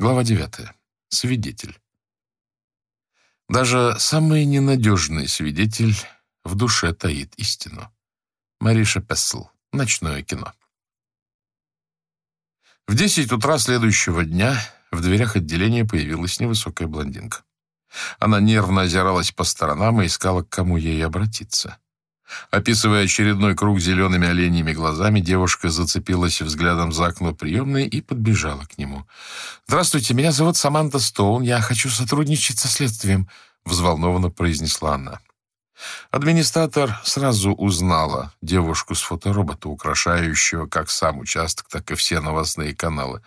Глава 9. Свидетель. Даже самый ненадежный свидетель в душе таит истину. Мариша Пессл. Ночное кино. В 10 утра следующего дня в дверях отделения появилась невысокая блондинка. Она нервно озиралась по сторонам и искала, к кому ей обратиться. Описывая очередной круг зелеными оленьими глазами, девушка зацепилась взглядом за окно приемной и подбежала к нему. «Здравствуйте, меня зовут Саманта Стоун. Я хочу сотрудничать со следствием», — взволнованно произнесла она. Администратор сразу узнала девушку с фоторобота, украшающего как сам участок, так и все новостные каналы.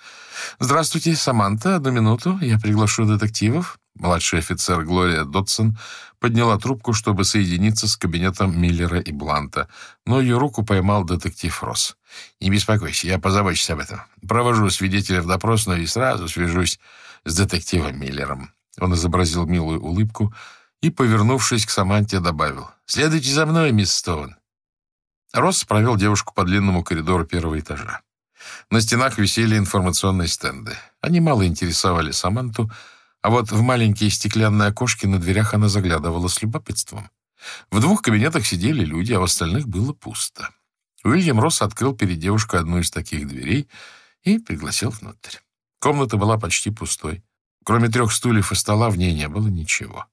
«Здравствуйте, Саманта. Одну минуту. Я приглашу детективов». Младший офицер Глория Дотсон подняла трубку, чтобы соединиться с кабинетом Миллера и Бланта, но ее руку поймал детектив Росс. «Не беспокойся, я позабочусь об этом. Провожу свидетеля в допросную и сразу свяжусь с детективом Миллером». Он изобразил милую улыбку и, повернувшись к Саманте, добавил «Следуйте за мной, мисс Стоун». Росс провел девушку по длинному коридору первого этажа. На стенах висели информационные стенды. Они мало интересовали Саманту, а вот в маленькие стеклянные окошки на дверях она заглядывала с любопытством. В двух кабинетах сидели люди, а в остальных было пусто. Уильям Росс открыл перед девушкой одну из таких дверей и пригласил внутрь. Комната была почти пустой. Кроме трех стульев и стола в ней не было ничего.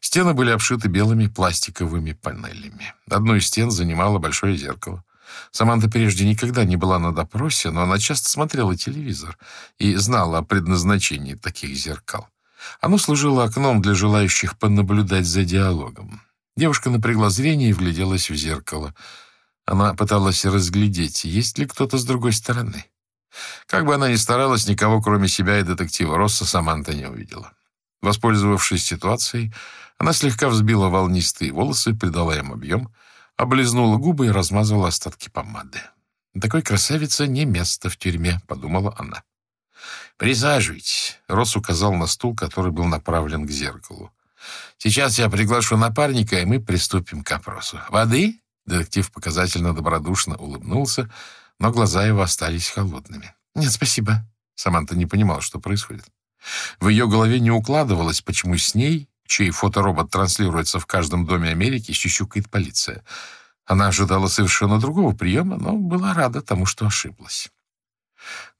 Стены были обшиты белыми пластиковыми панелями. Одну из стен занимало большое зеркало. Саманта прежде никогда не была на допросе, но она часто смотрела телевизор и знала о предназначении таких зеркал. Оно служило окном для желающих понаблюдать за диалогом. Девушка напрягла зрение и вгляделась в зеркало. Она пыталась разглядеть, есть ли кто-то с другой стороны. Как бы она ни старалась, никого, кроме себя и детектива Росса, Саманта не увидела. Воспользовавшись ситуацией, она слегка взбила волнистые волосы, придала им объем, облизнула губы и размазала остатки помады. «Такой красавице не место в тюрьме», — подумала она. «Присаживайтесь», — Росс указал на стул, который был направлен к зеркалу. «Сейчас я приглашу напарника, и мы приступим к опросу. Воды?» Детектив показательно добродушно улыбнулся, но глаза его остались холодными. «Нет, спасибо». Саманта не понимала, что происходит. В ее голове не укладывалось, почему с ней, чей фоторобот транслируется в каждом доме Америки, щищукает полиция. Она ожидала совершенно другого приема, но была рада тому, что ошиблась.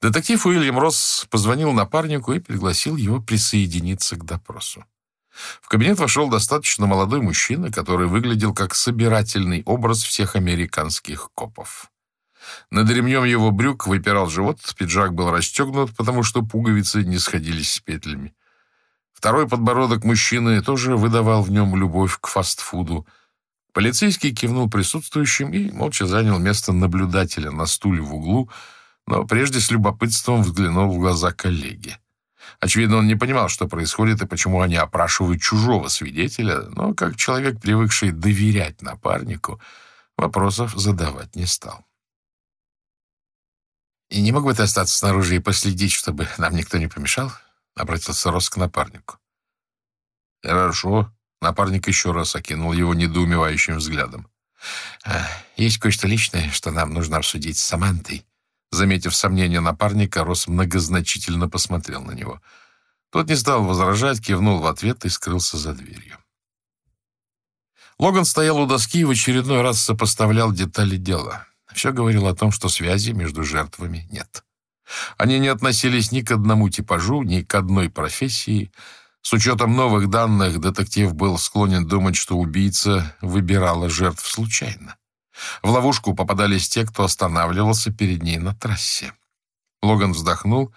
Детектив Уильям Росс позвонил напарнику и пригласил его присоединиться к допросу. В кабинет вошел достаточно молодой мужчина, который выглядел как собирательный образ всех американских копов. Над ремнем его брюк выпирал живот, пиджак был расстегнут, потому что пуговицы не сходились с петлями. Второй подбородок мужчины тоже выдавал в нем любовь к фастфуду. Полицейский кивнул присутствующим и молча занял место наблюдателя на стуле в углу, но прежде с любопытством взглянул в глаза коллеги. Очевидно, он не понимал, что происходит и почему они опрашивают чужого свидетеля, но как человек, привыкший доверять напарнику, вопросов задавать не стал. «И не мог бы ты остаться снаружи и последить, чтобы нам никто не помешал?» — обратился Рос к напарнику. «Хорошо». Напарник еще раз окинул его недоумевающим взглядом. «А, «Есть кое-что личное, что нам нужно обсудить с Самантой». Заметив сомнение напарника, Рос многозначительно посмотрел на него. Тот не стал возражать, кивнул в ответ и скрылся за дверью. Логан стоял у доски и в очередной раз сопоставлял детали дела. Все говорило о том, что связи между жертвами нет. Они не относились ни к одному типажу, ни к одной профессии. С учетом новых данных, детектив был склонен думать, что убийца выбирала жертв случайно. В ловушку попадались те, кто останавливался перед ней на трассе. Логан вздохнул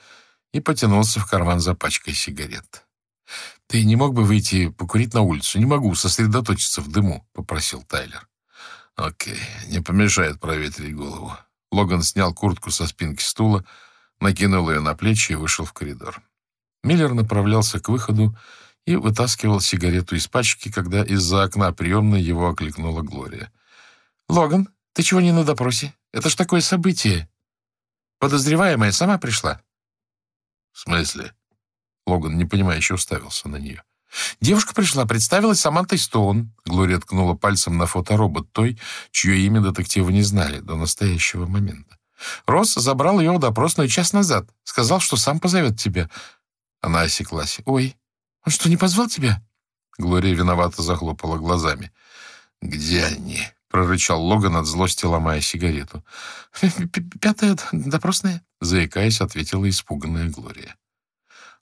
и потянулся в карман за пачкой сигарет. «Ты не мог бы выйти покурить на улицу? Не могу сосредоточиться в дыму», — попросил Тайлер. Окей, не помешает проветрить голову. Логан снял куртку со спинки стула, накинул ее на плечи и вышел в коридор. Миллер направлялся к выходу и вытаскивал сигарету из пачки, когда из-за окна приемной его окликнула Глория. «Логан, ты чего не на допросе? Это ж такое событие. Подозреваемая сама пришла». «В смысле?» Логан непонимающе уставился на нее. Девушка пришла, представилась Самантой Стоун. Глория ткнула пальцем на фоторобот той, чье имя детективы не знали до настоящего момента. Росс забрал ее в допросную час назад. Сказал, что сам позовет тебя. Она осеклась. «Ой, он что, не позвал тебя?» Глория виновато захлопала глазами. «Где они?» — прорычал Логан от злости, ломая сигарету. «Пятая допросная», — заикаясь, ответила испуганная Глория.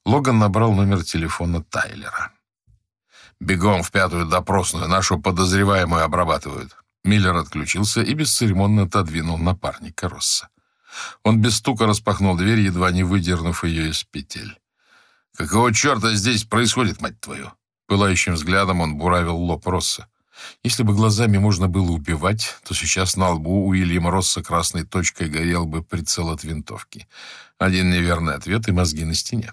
Логан набрал номер телефона Тайлера. «Бегом в пятую допросную, нашу подозреваемую обрабатывают». Миллер отключился и бесцеремонно отодвинул напарника Росса. Он без стука распахнул дверь, едва не выдернув ее из петель. «Какого черта здесь происходит, мать твою?» Пылающим взглядом он буравил лоб Росса. Если бы глазами можно было убивать, то сейчас на лбу Уильяма Росса красной точкой горел бы прицел от винтовки. Один неверный ответ и мозги на стене.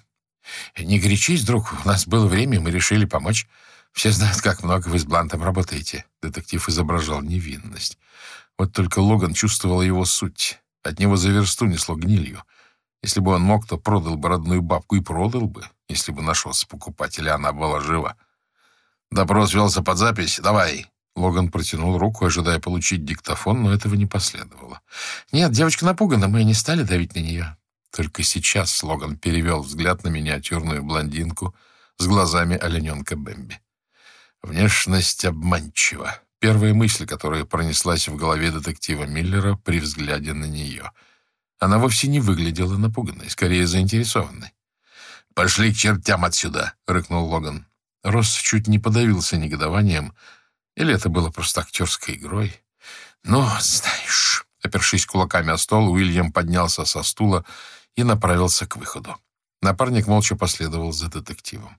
«Не горячись, друг, у нас было время, мы решили помочь. Все знают, как много вы с Блантом работаете». Детектив изображал невинность. Вот только Логан чувствовал его суть. От него за версту несло гнилью. Если бы он мог, то продал бы родную бабку и продал бы, если бы нашелся покупатель, она была жива. «Допрос велся под запись. Давай!» Логан протянул руку, ожидая получить диктофон, но этого не последовало. «Нет, девочка напугана, мы не стали давить на нее». Только сейчас Логан перевел взгляд на миниатюрную блондинку с глазами олененка Бэмби. Внешность обманчива. Первая мысль, которая пронеслась в голове детектива Миллера при взгляде на нее. Она вовсе не выглядела напуганной, скорее заинтересованной. «Пошли к чертям отсюда!» — рыкнул Логан. Росс чуть не подавился негодованием, или это было просто актерской игрой. «Ну, знаешь...» Опершись кулаками о стол, Уильям поднялся со стула и направился к выходу. Напарник молча последовал за детективом.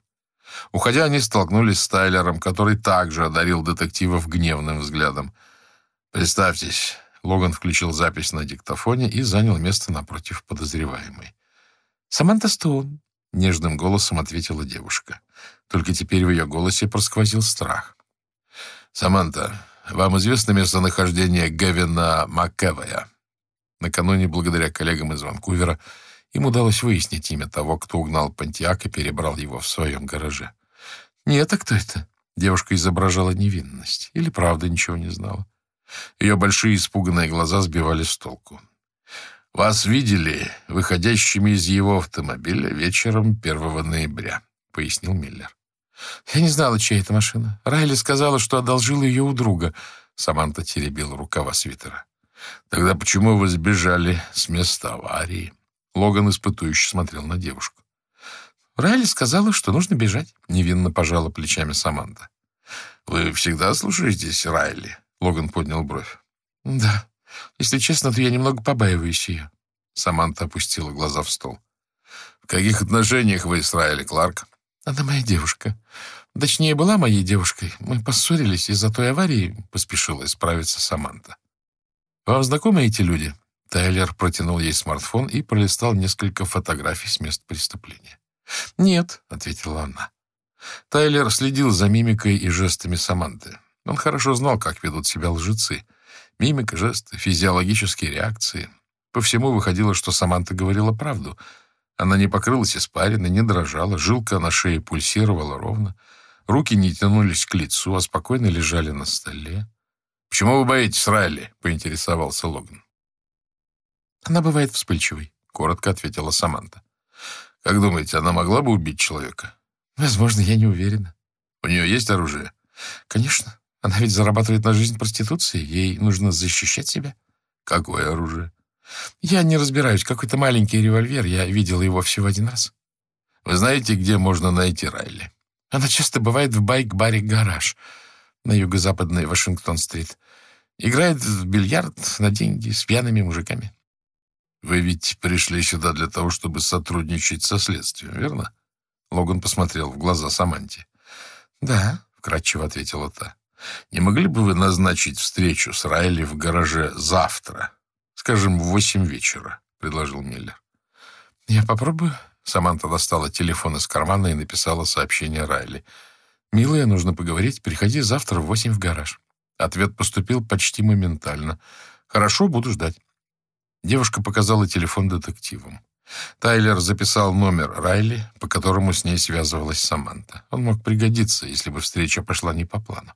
Уходя, они столкнулись с Тайлером, который также одарил детективов гневным взглядом. «Представьтесь». Логан включил запись на диктофоне и занял место напротив подозреваемой. «Саманта Стоун», — нежным голосом ответила девушка. Только теперь в ее голосе просквозил страх. «Саманта, вам известно местонахождение Гевина Маккевая?» Накануне, благодаря коллегам из Ванкувера, им удалось выяснить имя того, кто угнал Пантиак и перебрал его в своем гараже. «Нет, а кто это?» Девушка изображала невинность. Или правда ничего не знала. Ее большие испуганные глаза сбивали с толку. «Вас видели выходящими из его автомобиля вечером 1 ноября», — пояснил Миллер. «Я не знала, чья это машина. Райли сказала, что одолжила ее у друга». Саманта теребила рукава свитера. «Тогда почему вы сбежали с места аварии?» Логан испытующе смотрел на девушку. «Райли сказала, что нужно бежать», — невинно пожала плечами Саманта. «Вы всегда слушаетесь Райли?» — Логан поднял бровь. «Да. Если честно, то я немного побаиваюсь ее». Саманта опустила глаза в стол. «В каких отношениях вы с Райли, Кларк?» «Она моя девушка. Точнее, была моей девушкой. Мы поссорились из-за той аварии», — поспешила исправиться Саманта. «Вам знакомы эти люди?» Тайлер протянул ей смартфон и пролистал несколько фотографий с мест преступления. «Нет», — ответила она. Тайлер следил за мимикой и жестами Саманты. Он хорошо знал, как ведут себя лжецы. Мимика, жесты, физиологические реакции. По всему выходило, что Саманта говорила правду. Она не покрылась испариной, не дрожала, жилка на шее пульсировала ровно. Руки не тянулись к лицу, а спокойно лежали на столе. «Почему вы боитесь Райли?» — поинтересовался Логан. Она бывает вспыльчивой, — коротко ответила Саманта. Как думаете, она могла бы убить человека? Возможно, я не уверена. У нее есть оружие? Конечно. Она ведь зарабатывает на жизнь проституцией. Ей нужно защищать себя. Какое оружие? Я не разбираюсь. Какой-то маленький револьвер. Я видела его всего один раз. Вы знаете, где можно найти Райли? Она часто бывает в байк-баре «Гараж» на юго-западной Вашингтон-стрит. Играет в бильярд на деньги с пьяными мужиками. Вы ведь пришли сюда для того, чтобы сотрудничать со следствием, верно? Логан посмотрел в глаза Саманте. Да, вкратчиво ответила та. Не могли бы вы назначить встречу с Райли в гараже завтра? Скажем, в восемь вечера, предложил Миллер. Я попробую. Саманта достала телефон из кармана и написала сообщение Райли. «Милая, нужно поговорить. Приходи завтра в восемь в гараж». Ответ поступил почти моментально. «Хорошо, буду ждать». Девушка показала телефон детективам. Тайлер записал номер Райли, по которому с ней связывалась Саманта. Он мог пригодиться, если бы встреча пошла не по плану.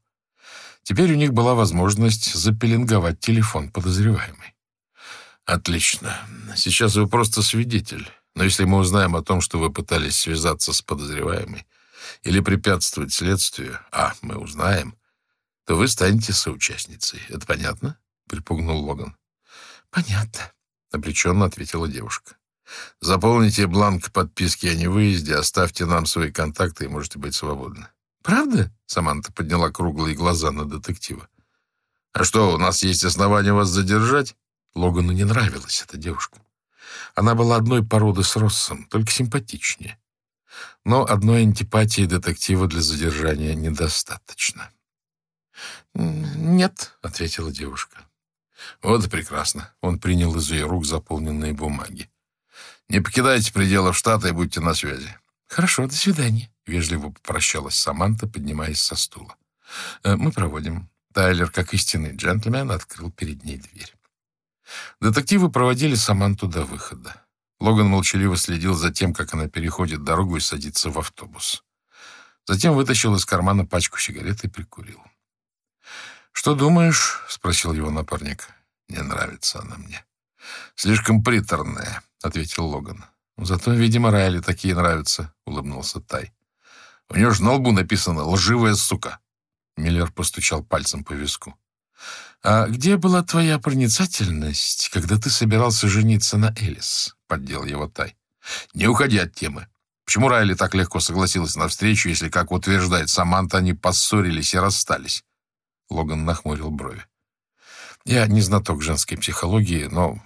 Теперь у них была возможность запеленговать телефон подозреваемой. «Отлично. Сейчас вы просто свидетель. Но если мы узнаем о том, что вы пытались связаться с подозреваемой или препятствовать следствию, а мы узнаем, то вы станете соучастницей. Это понятно? Припугнул Логан. Понятно, обреченно ответила девушка. Заполните бланк подписки о невыезде, оставьте нам свои контакты и можете быть свободны. Правда? Саманта подняла круглые глаза на детектива. А что, у нас есть основания вас задержать? Логану не нравилась эта девушка. Она была одной породы с Россом, только симпатичнее. Но одной антипатии детектива для задержания недостаточно. «Нет», — ответила девушка. «Вот и прекрасно». Он принял из ее рук заполненные бумаги. «Не покидайте пределов штата и будьте на связи». «Хорошо, до свидания», — вежливо попрощалась Саманта, поднимаясь со стула. «Э, «Мы проводим». Тайлер, как истинный джентльмен, открыл перед ней дверь. Детективы проводили Саманту до выхода. Логан молчаливо следил за тем, как она переходит дорогу и садится в автобус. Затем вытащил из кармана пачку сигарет и прикурил. «Что думаешь?» — спросил его напарник. «Не нравится она мне». «Слишком приторная», — ответил Логан. «Зато, видимо, Райли такие нравятся», — улыбнулся Тай. «У него же на лбу написано «лживая сука». Миллер постучал пальцем по виску. «А где была твоя проницательность, когда ты собирался жениться на Элис?» — поддел его Тай. «Не уходи от темы. Почему Райли так легко согласилась на встречу, если, как утверждает Саманта, они поссорились и расстались?» Логан нахмурил брови. «Я не знаток женской психологии, но,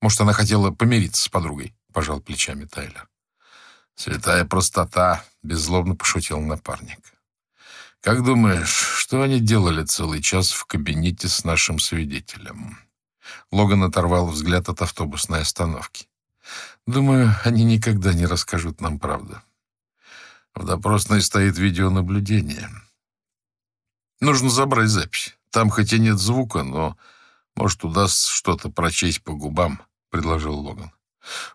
может, она хотела помириться с подругой?» — пожал плечами Тайлер. «Святая простота!» — беззлобно пошутил напарник. Как думаешь, что они делали целый час в кабинете с нашим свидетелем? Логан оторвал взгляд от автобусной остановки. Думаю, они никогда не расскажут нам правду. В допросной стоит видеонаблюдение. Нужно забрать запись. Там хоть и нет звука, но, может, удастся что-то прочесть по губам, — предложил Логан.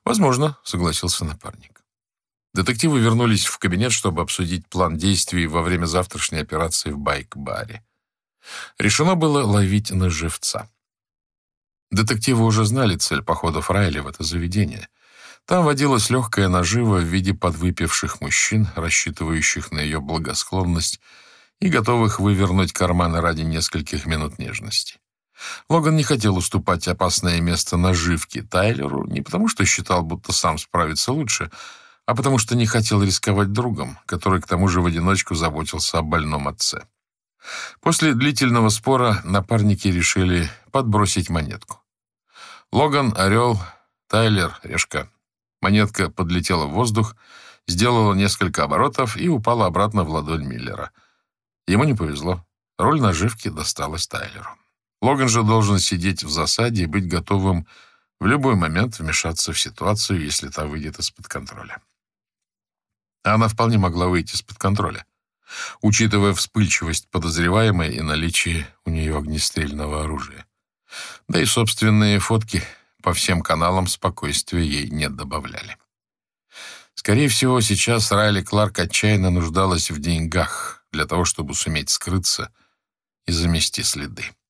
Возможно, — согласился напарник. Детективы вернулись в кабинет, чтобы обсудить план действий во время завтрашней операции в байк-баре. Решено было ловить на живца. Детективы уже знали цель походов Райли в это заведение. Там водилась легкая нажива в виде подвыпивших мужчин, рассчитывающих на ее благосклонность и готовых вывернуть карманы ради нескольких минут нежности. Логан не хотел уступать опасное место наживки Тайлеру не потому, что считал, будто сам справится лучше, а потому что не хотел рисковать другом, который к тому же в одиночку заботился о больном отце. После длительного спора напарники решили подбросить монетку. Логан — орел, Тайлер — решка. Монетка подлетела в воздух, сделала несколько оборотов и упала обратно в ладонь Миллера. Ему не повезло. Роль наживки досталась Тайлеру. Логан же должен сидеть в засаде и быть готовым в любой момент вмешаться в ситуацию, если та выйдет из-под контроля. Она вполне могла выйти из-под контроля, учитывая вспыльчивость подозреваемой и наличие у нее огнестрельного оружия. Да и собственные фотки по всем каналам спокойствия ей не добавляли. Скорее всего, сейчас Райли Кларк отчаянно нуждалась в деньгах для того, чтобы суметь скрыться и замести следы.